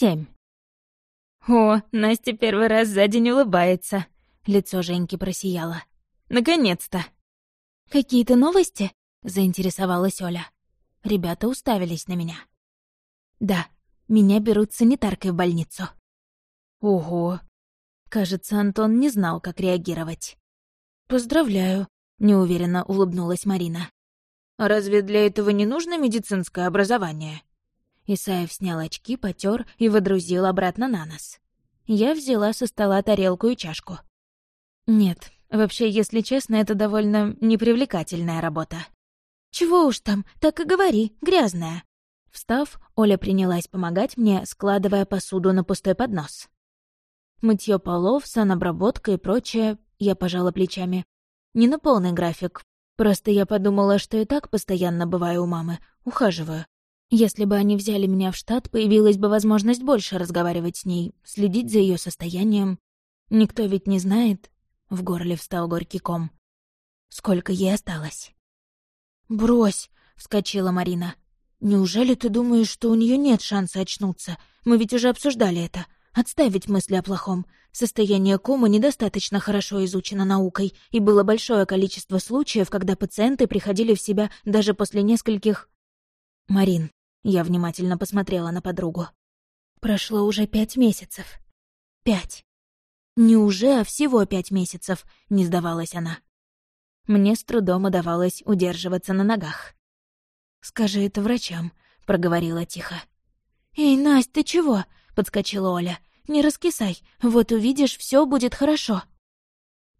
семь. «О, Настя первый раз за день улыбается», — лицо Женьки просияло. «Наконец-то!» «Какие-то новости?» — заинтересовалась Оля. Ребята уставились на меня. «Да, меня берут санитаркой в больницу». «Ого!» Кажется, Антон не знал, как реагировать. «Поздравляю», — неуверенно улыбнулась Марина. «Разве для этого не нужно медицинское образование?» Исаев снял очки, потер и водрузил обратно на нос. Я взяла со стола тарелку и чашку. Нет, вообще, если честно, это довольно непривлекательная работа. «Чего уж там, так и говори, грязная». Встав, Оля принялась помогать мне, складывая посуду на пустой поднос. Мытье полов, санобработка и прочее, я пожала плечами. Не на полный график, просто я подумала, что и так постоянно бываю у мамы, ухаживаю. Если бы они взяли меня в штат, появилась бы возможность больше разговаривать с ней, следить за ее состоянием. Никто ведь не знает. В горле встал горький ком. Сколько ей осталось? «Брось!» — вскочила Марина. «Неужели ты думаешь, что у нее нет шанса очнуться? Мы ведь уже обсуждали это. Отставить мысли о плохом. Состояние комы недостаточно хорошо изучено наукой, и было большое количество случаев, когда пациенты приходили в себя даже после нескольких... Марин, я внимательно посмотрела на подругу. Прошло уже пять месяцев. Пять. Не уже, а всего пять месяцев, не сдавалась она. Мне с трудом удавалось удерживаться на ногах. «Скажи это врачам», — проговорила тихо. «Эй, Настя, ты чего?» — подскочила Оля. «Не раскисай, вот увидишь, все будет хорошо».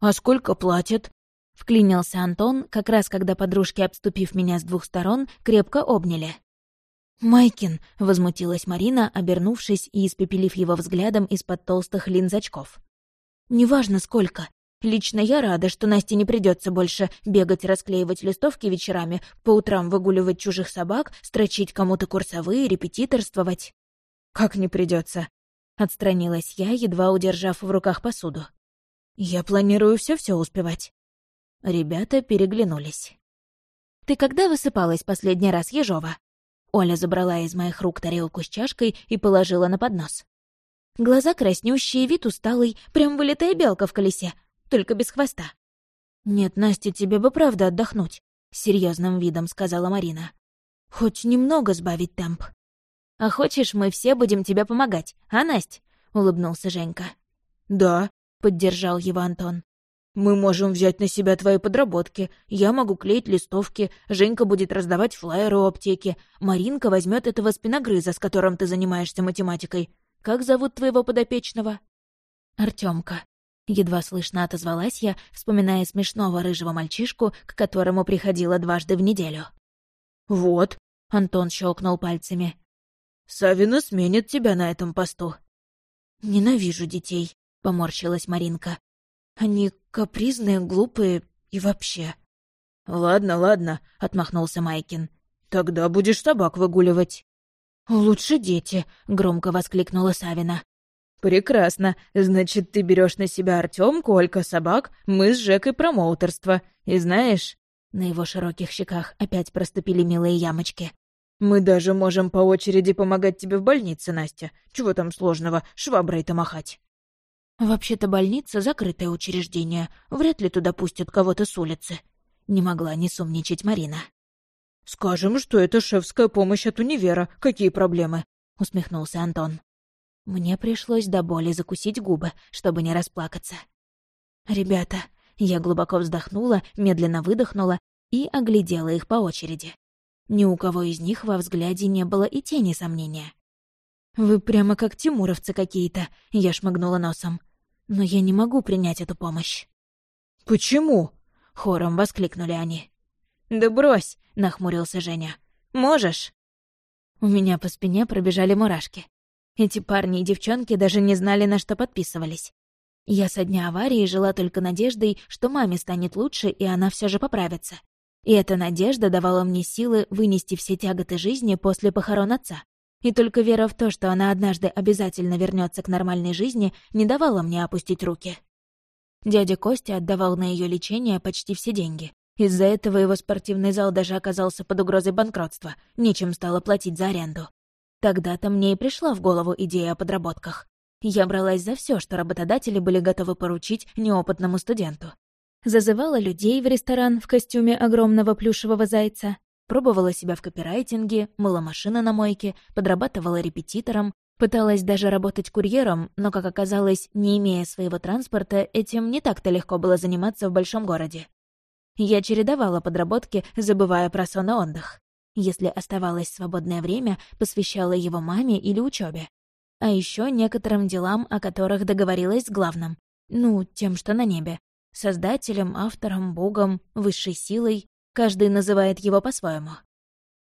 «А сколько платят?» — вклинился Антон, как раз когда подружки, обступив меня с двух сторон, крепко обняли. «Майкин!» — возмутилась Марина, обернувшись и испепелив его взглядом из-под толстых линз очков. «Неважно сколько. Лично я рада, что Насте не придется больше бегать расклеивать листовки вечерами, по утрам выгуливать чужих собак, строчить кому-то курсовые, репетиторствовать». «Как не придется? отстранилась я, едва удержав в руках посуду. «Я планирую все все успевать». Ребята переглянулись. «Ты когда высыпалась последний раз, Ежова?» Оля забрала из моих рук тарелку с чашкой и положила на поднос. Глаза краснющие, вид усталый, прям вылитая белка в колесе, только без хвоста. «Нет, Настя, тебе бы правда отдохнуть», — серьезным видом сказала Марина. «Хоть немного сбавить темп». «А хочешь, мы все будем тебе помогать, а, Насть?» — улыбнулся Женька. «Да», — поддержал его Антон. Мы можем взять на себя твои подработки. Я могу клеить листовки, Женька будет раздавать флаеры у аптеки, Маринка возьмет этого спиногрыза, с которым ты занимаешься математикой. Как зовут твоего подопечного?» Артемка. Едва слышно отозвалась я, вспоминая смешного рыжего мальчишку, к которому приходила дважды в неделю. «Вот», — Антон щелкнул пальцами. «Савина сменит тебя на этом посту». «Ненавижу детей», — поморщилась Маринка. Они капризные, глупые и вообще. «Ладно, ладно», — отмахнулся Майкин. «Тогда будешь собак выгуливать». «Лучше дети», — громко воскликнула Савина. «Прекрасно. Значит, ты берешь на себя Артём, Колька, собак, мы с Жекой промоутерство. И знаешь...» На его широких щеках опять проступили милые ямочки. «Мы даже можем по очереди помогать тебе в больнице, Настя. Чего там сложного, шваброй-то махать?» «Вообще-то больница — закрытое учреждение. Вряд ли туда пустят кого-то с улицы». Не могла не сумничать Марина. «Скажем, что это шефская помощь от универа. Какие проблемы?» — усмехнулся Антон. Мне пришлось до боли закусить губы, чтобы не расплакаться. «Ребята...» Я глубоко вздохнула, медленно выдохнула и оглядела их по очереди. Ни у кого из них во взгляде не было и тени сомнения. «Вы прямо как тимуровцы какие-то», — я шмыгнула носом но я не могу принять эту помощь». «Почему?» — хором воскликнули они. «Да брось!» — нахмурился Женя. «Можешь?» У меня по спине пробежали мурашки. Эти парни и девчонки даже не знали, на что подписывались. Я со дня аварии жила только надеждой, что маме станет лучше, и она все же поправится. И эта надежда давала мне силы вынести все тяготы жизни после похорон отца. И только вера в то, что она однажды обязательно вернется к нормальной жизни, не давала мне опустить руки. Дядя Костя отдавал на ее лечение почти все деньги. Из-за этого его спортивный зал даже оказался под угрозой банкротства, нечем стало платить за аренду. Тогда-то мне и пришла в голову идея о подработках. Я бралась за все, что работодатели были готовы поручить неопытному студенту. Зазывала людей в ресторан в костюме огромного плюшевого зайца, пробовала себя в копирайтинге, мыла машины на мойке, подрабатывала репетитором, пыталась даже работать курьером, но, как оказалось, не имея своего транспорта, этим не так-то легко было заниматься в большом городе. Я чередовала подработки, забывая про сон и отдых. Если оставалось свободное время, посвящала его маме или учебе. А еще некоторым делам, о которых договорилась с главным. Ну, тем, что на небе. Создателем, автором, богом, высшей силой. Каждый называет его по-своему.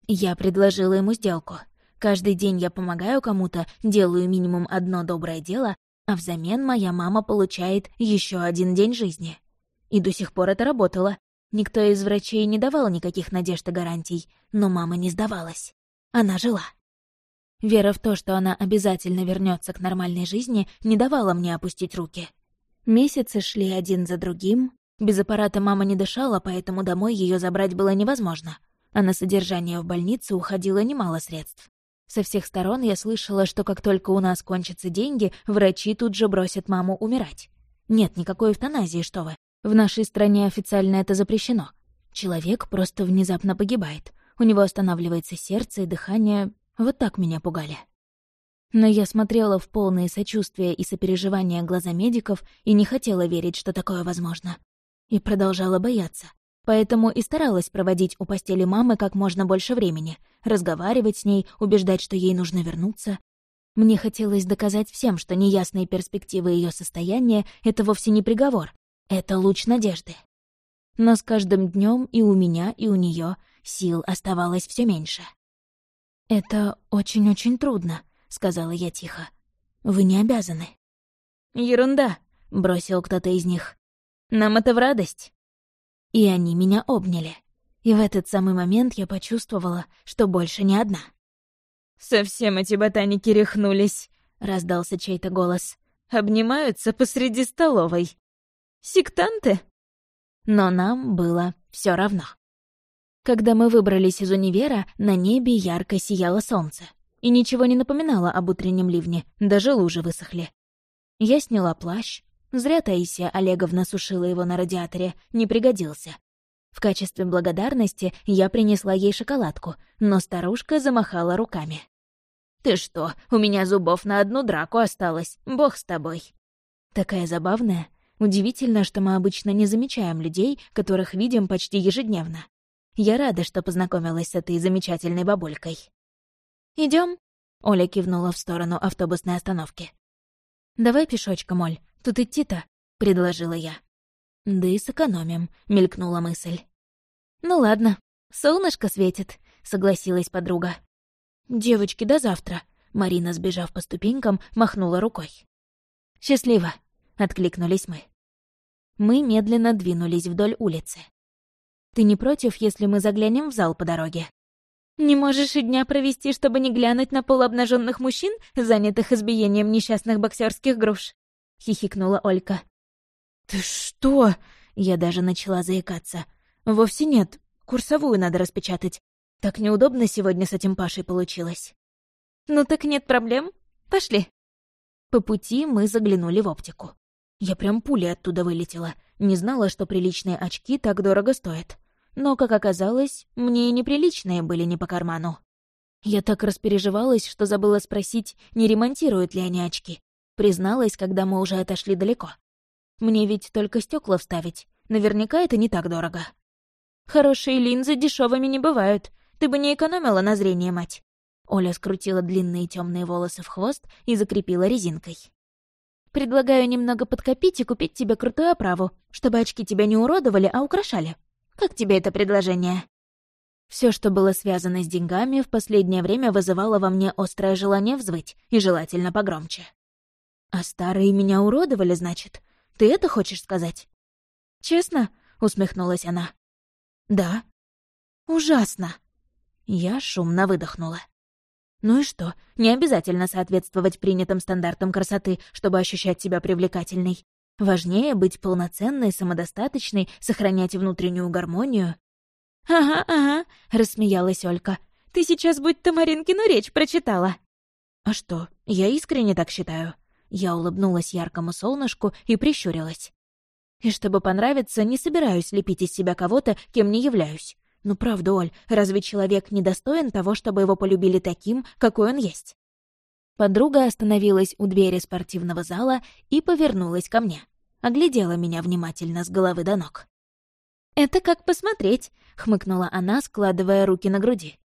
Я предложила ему сделку. Каждый день я помогаю кому-то, делаю минимум одно доброе дело, а взамен моя мама получает еще один день жизни. И до сих пор это работало. Никто из врачей не давал никаких надежд и гарантий, но мама не сдавалась. Она жила. Вера в то, что она обязательно вернется к нормальной жизни, не давала мне опустить руки. Месяцы шли один за другим. Без аппарата мама не дышала, поэтому домой ее забрать было невозможно. А на содержание в больнице уходило немало средств. Со всех сторон я слышала, что как только у нас кончатся деньги, врачи тут же бросят маму умирать. Нет никакой эвтаназии, что вы. В нашей стране официально это запрещено. Человек просто внезапно погибает. У него останавливается сердце и дыхание. Вот так меня пугали. Но я смотрела в полные сочувствия и сопереживания глаза медиков и не хотела верить, что такое возможно. И продолжала бояться. Поэтому и старалась проводить у постели мамы как можно больше времени, разговаривать с ней, убеждать, что ей нужно вернуться. Мне хотелось доказать всем, что неясные перспективы ее состояния — это вовсе не приговор, это луч надежды. Но с каждым днем и у меня, и у нее сил оставалось все меньше. «Это очень-очень трудно», — сказала я тихо. «Вы не обязаны». «Ерунда», — бросил кто-то из них. «Нам это в радость». И они меня обняли. И в этот самый момент я почувствовала, что больше не одна. «Совсем эти ботаники рехнулись», — раздался чей-то голос. «Обнимаются посреди столовой». Сектанты? Но нам было все равно. Когда мы выбрались из универа, на небе ярко сияло солнце. И ничего не напоминало об утреннем ливне, даже лужи высохли. Я сняла плащ. Зря Таисия Олеговна сушила его на радиаторе, не пригодился. В качестве благодарности я принесла ей шоколадку, но старушка замахала руками. «Ты что, у меня зубов на одну драку осталось, бог с тобой!» Такая забавная, Удивительно, что мы обычно не замечаем людей, которых видим почти ежедневно. Я рада, что познакомилась с этой замечательной бабулькой. Идем? Оля кивнула в сторону автобусной остановки. «Давай пешочком, Оль, тут идти-то», — предложила я. «Да и сэкономим», — мелькнула мысль. «Ну ладно, солнышко светит», — согласилась подруга. «Девочки, до завтра», — Марина, сбежав по ступенькам, махнула рукой. «Счастливо», — откликнулись мы. Мы медленно двинулись вдоль улицы. «Ты не против, если мы заглянем в зал по дороге?» «Не можешь и дня провести, чтобы не глянуть на полуобнаженных мужчин, занятых избиением несчастных боксерских груш?» — хихикнула Олька. «Ты что?» — я даже начала заикаться. «Вовсе нет. Курсовую надо распечатать. Так неудобно сегодня с этим Пашей получилось». «Ну так нет проблем. Пошли». По пути мы заглянули в оптику. Я прям пулей оттуда вылетела. Не знала, что приличные очки так дорого стоят. Но, как оказалось, мне и неприличные были не по карману. Я так распереживалась, что забыла спросить, не ремонтируют ли они очки. Призналась, когда мы уже отошли далеко. Мне ведь только стекла вставить. Наверняка это не так дорого. Хорошие линзы дешевыми не бывают. Ты бы не экономила на зрение, мать. Оля скрутила длинные темные волосы в хвост и закрепила резинкой. Предлагаю немного подкопить и купить тебе крутую оправу, чтобы очки тебя не уродовали, а украшали. Как тебе это предложение?» Все, что было связано с деньгами, в последнее время вызывало во мне острое желание взвыть, и желательно погромче. «А старые меня уродовали, значит? Ты это хочешь сказать?» «Честно?» — усмехнулась она. «Да». «Ужасно». Я шумно выдохнула. Ну и что? Не обязательно соответствовать принятым стандартам красоты, чтобы ощущать себя привлекательной. Важнее быть полноценной, самодостаточной, сохранять внутреннюю гармонию. «Ага, ага», — рассмеялась Олька. «Ты сейчас будь-то Маринкину речь прочитала». «А что, я искренне так считаю». Я улыбнулась яркому солнышку и прищурилась. «И чтобы понравиться, не собираюсь лепить из себя кого-то, кем не являюсь. Ну правда, Оль, разве человек не достоин того, чтобы его полюбили таким, какой он есть?» Подруга остановилась у двери спортивного зала и повернулась ко мне. Оглядела меня внимательно с головы до ног. «Это как посмотреть», — хмыкнула она, складывая руки на груди.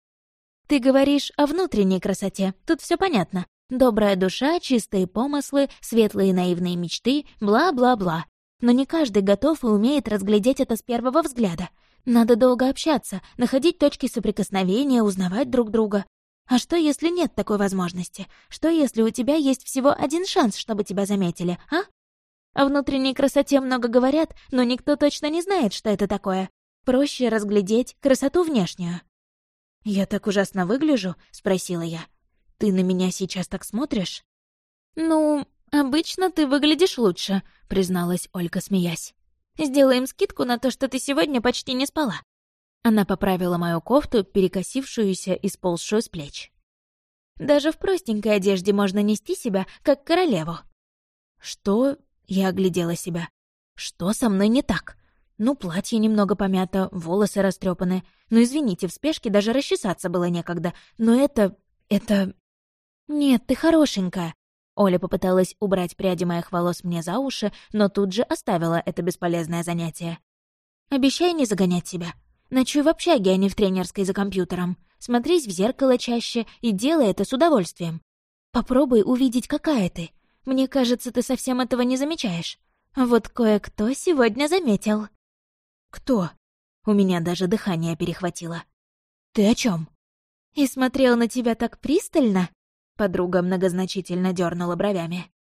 «Ты говоришь о внутренней красоте, тут все понятно. Добрая душа, чистые помыслы, светлые наивные мечты, бла-бла-бла. Но не каждый готов и умеет разглядеть это с первого взгляда. Надо долго общаться, находить точки соприкосновения, узнавать друг друга. А что, если нет такой возможности? Что, если у тебя есть всего один шанс, чтобы тебя заметили, а? О внутренней красоте много говорят, но никто точно не знает, что это такое. Проще разглядеть красоту внешнюю. «Я так ужасно выгляжу?» — спросила я. «Ты на меня сейчас так смотришь?» «Ну, обычно ты выглядишь лучше», — призналась Ольга, смеясь. «Сделаем скидку на то, что ты сегодня почти не спала». Она поправила мою кофту, перекосившуюся и сползшую с плеч. «Даже в простенькой одежде можно нести себя, как королеву». «Что?» — я оглядела себя. «Что со мной не так? Ну, платье немного помято, волосы растрепаны. Ну, извините, в спешке даже расчесаться было некогда. Но это... это...» «Нет, ты хорошенькая». Оля попыталась убрать пряди моих волос мне за уши, но тут же оставила это бесполезное занятие. «Обещай не загонять себя. Ночуй в общаге, а не в тренерской за компьютером. Смотрись в зеркало чаще и делай это с удовольствием. Попробуй увидеть, какая ты. Мне кажется, ты совсем этого не замечаешь. Вот кое-кто сегодня заметил». «Кто?» У меня даже дыхание перехватило. «Ты о чем? «И смотрел на тебя так пристально?» Подруга многозначительно дернула бровями.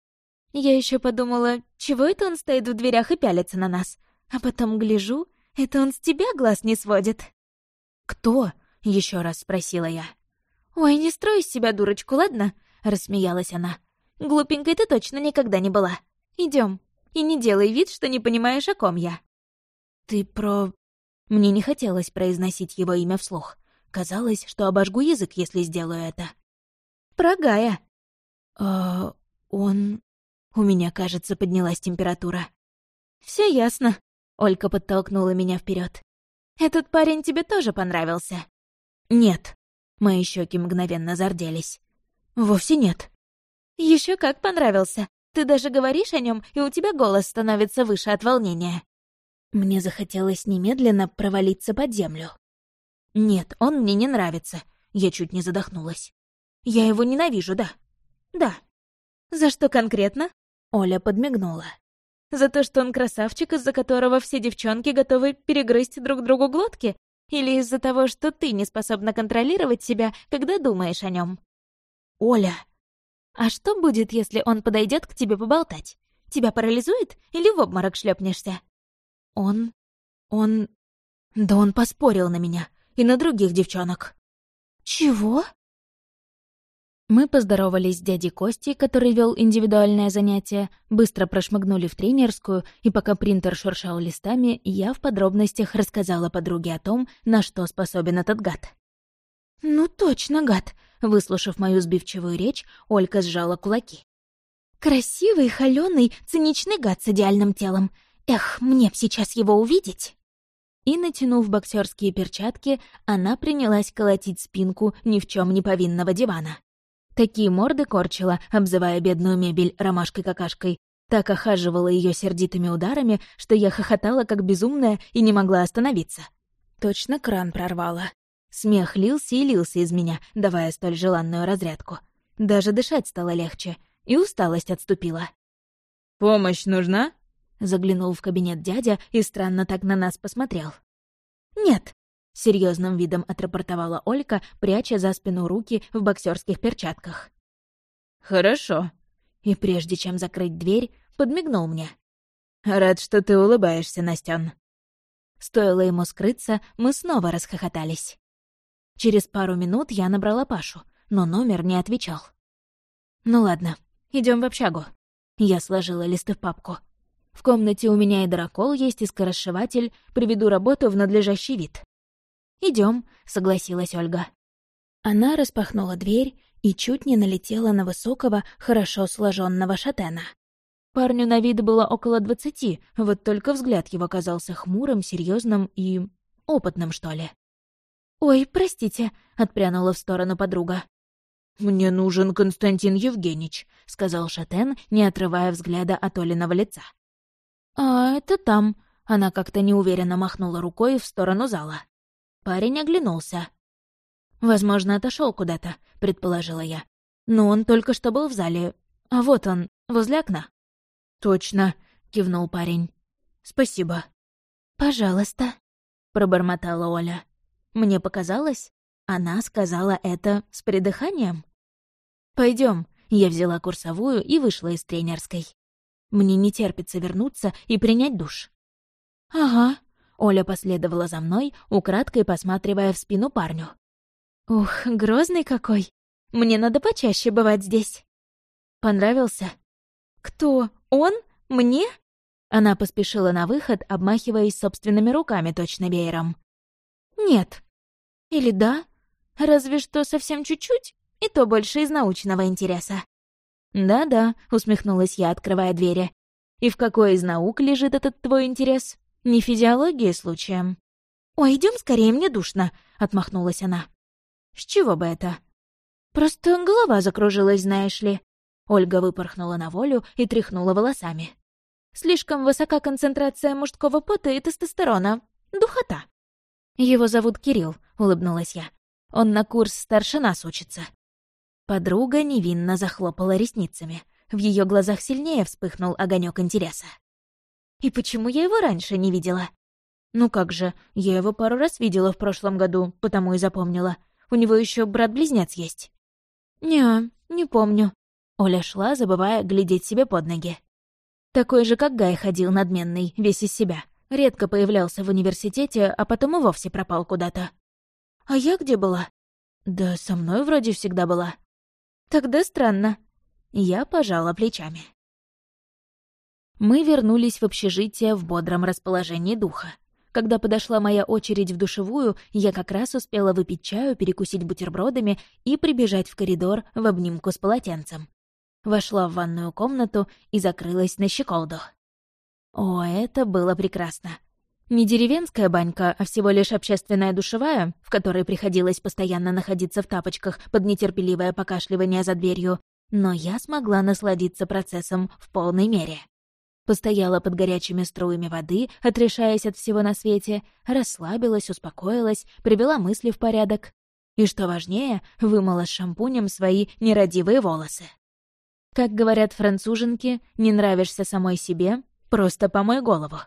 Я еще подумала, чего это он стоит в дверях и пялится на нас? А потом гляжу, это он с тебя глаз не сводит. «Кто?» — еще раз спросила я. «Ой, не строй из себя дурочку, ладно?» — рассмеялась она. «Глупенькой ты точно никогда не была. Идем. И не делай вид, что не понимаешь, о ком я». «Ты про...» Мне не хотелось произносить его имя вслух. Казалось, что обожгу язык, если сделаю это. «Про Гая». «А... он...» У меня, кажется, поднялась температура. Все ясно», Олька подтолкнула меня вперед. «Этот парень тебе тоже понравился?» «Нет». Мои щеки мгновенно зарделись. «Вовсе нет». Еще как понравился. Ты даже говоришь о нем, и у тебя голос становится выше от волнения». Мне захотелось немедленно провалиться под землю. «Нет, он мне не нравится». Я чуть не задохнулась. «Я его ненавижу, да». «Да». «За что конкретно?» Оля подмигнула. За то, что он красавчик, из-за которого все девчонки готовы перегрызть друг другу глотки? Или из-за того, что ты не способна контролировать себя, когда думаешь о нем? Оля! А что будет, если он подойдет к тебе поболтать? Тебя парализует или в обморок шлепнешься? Он... он... Да он поспорил на меня и на других девчонок. Чего? Мы поздоровались с дядей Костей, который вел индивидуальное занятие, быстро прошмыгнули в тренерскую, и пока принтер шуршал листами, я в подробностях рассказала подруге о том, на что способен этот гад. «Ну точно, гад!» — выслушав мою сбивчивую речь, Олька сжала кулаки. «Красивый, холёный, циничный гад с идеальным телом. Эх, мне б сейчас его увидеть!» И, натянув боксерские перчатки, она принялась колотить спинку ни в чем не повинного дивана. Такие морды корчила, обзывая бедную мебель ромашкой-какашкой. Так охаживала ее сердитыми ударами, что я хохотала как безумная и не могла остановиться. Точно кран прорвала. Смех лился и лился из меня, давая столь желанную разрядку. Даже дышать стало легче, и усталость отступила. «Помощь нужна?» Заглянул в кабинет дядя и странно так на нас посмотрел. «Нет», серьезным видом отрапортовала Олька, пряча за спину руки в боксерских перчатках. «Хорошо». И прежде чем закрыть дверь, подмигнул мне. «Рад, что ты улыбаешься, Настян». Стоило ему скрыться, мы снова расхохотались. Через пару минут я набрала Пашу, но номер не отвечал. «Ну ладно, идем в общагу». Я сложила листы в папку. В комнате у меня и дракол есть, и скоросшиватель, приведу работу в надлежащий вид. Идем, согласилась Ольга. Она распахнула дверь, и чуть не налетела на высокого, хорошо сложенного шатена. Парню на вид было около двадцати, вот только взгляд его казался хмурым, серьезным и... опытным, что ли. «Ой, простите», — отпрянула в сторону подруга. «Мне нужен Константин Евгеньевич», — сказал Шатен, не отрывая взгляда от Олиного лица. «А это там», — она как-то неуверенно махнула рукой в сторону зала. Парень оглянулся. «Возможно, отошел куда-то», — предположила я. «Но он только что был в зале. А вот он, возле окна». «Точно», — кивнул парень. «Спасибо». «Пожалуйста», — пробормотала Оля. Мне показалось, она сказала это с придыханием. Пойдем, я взяла курсовую и вышла из тренерской. Мне не терпится вернуться и принять душ. «Ага», — Оля последовала за мной, украдкой посматривая в спину парню. «Ух, грозный какой! Мне надо почаще бывать здесь». «Понравился?» «Кто? Он? Мне?» Она поспешила на выход, обмахиваясь собственными руками точно веером. «Нет». «Или да? Разве что совсем чуть-чуть, и то больше из научного интереса». «Да-да», — усмехнулась я, открывая двери. «И в какой из наук лежит этот твой интерес? Не физиология случаем?» «Ой, идем скорее, мне душно», — отмахнулась она. «С чего бы это?» «Просто голова закружилась, знаешь ли». Ольга выпорхнула на волю и тряхнула волосами. «Слишком высока концентрация мужского пота и тестостерона. Духота». «Его зовут Кирилл», — улыбнулась я. «Он на курс старше нас учится». Подруга невинно захлопала ресницами. В ее глазах сильнее вспыхнул огонек интереса. «И почему я его раньше не видела?» «Ну как же, я его пару раз видела в прошлом году, потому и запомнила. У него еще брат-близнец есть». «Не, не помню». Оля шла, забывая глядеть себе под ноги. Такой же, как Гай ходил надменный, весь из себя. Редко появлялся в университете, а потом и вовсе пропал куда-то. «А я где была?» «Да со мной вроде всегда была». «Тогда странно». Я пожала плечами. Мы вернулись в общежитие в бодром расположении духа. Когда подошла моя очередь в душевую, я как раз успела выпить чаю, перекусить бутербродами и прибежать в коридор в обнимку с полотенцем. Вошла в ванную комнату и закрылась на щеколду. О, это было прекрасно. Не деревенская банька, а всего лишь общественная душевая, в которой приходилось постоянно находиться в тапочках под нетерпеливое покашливание за дверью, но я смогла насладиться процессом в полной мере. Постояла под горячими струями воды, отрешаясь от всего на свете, расслабилась, успокоилась, привела мысли в порядок. И, что важнее, вымыла шампунем свои нерадивые волосы. Как говорят француженки, не нравишься самой себе, Просто помой голову».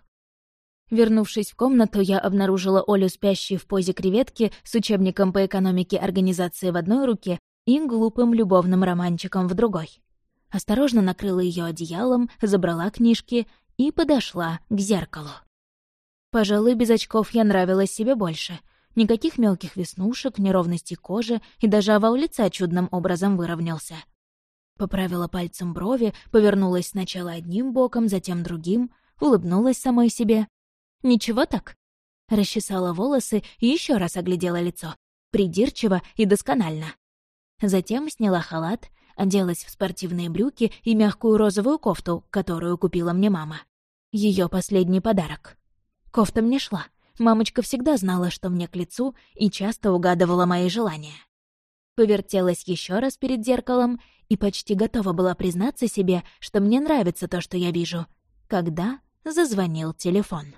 Вернувшись в комнату, я обнаружила Олю спящей в позе креветки с учебником по экономике организации в одной руке и глупым любовным романчиком в другой. Осторожно накрыла ее одеялом, забрала книжки и подошла к зеркалу. Пожалуй, без очков я нравилась себе больше. Никаких мелких веснушек, неровностей кожи и даже овал лица чудным образом выровнялся. Поправила пальцем брови, повернулась сначала одним боком, затем другим, улыбнулась самой себе. «Ничего так?» Расчесала волосы и еще раз оглядела лицо. Придирчиво и досконально. Затем сняла халат, оделась в спортивные брюки и мягкую розовую кофту, которую купила мне мама. Ее последний подарок. Кофта мне шла. Мамочка всегда знала, что мне к лицу, и часто угадывала мои желания. Повертелась еще раз перед зеркалом и почти готова была признаться себе, что мне нравится то, что я вижу, когда зазвонил телефон.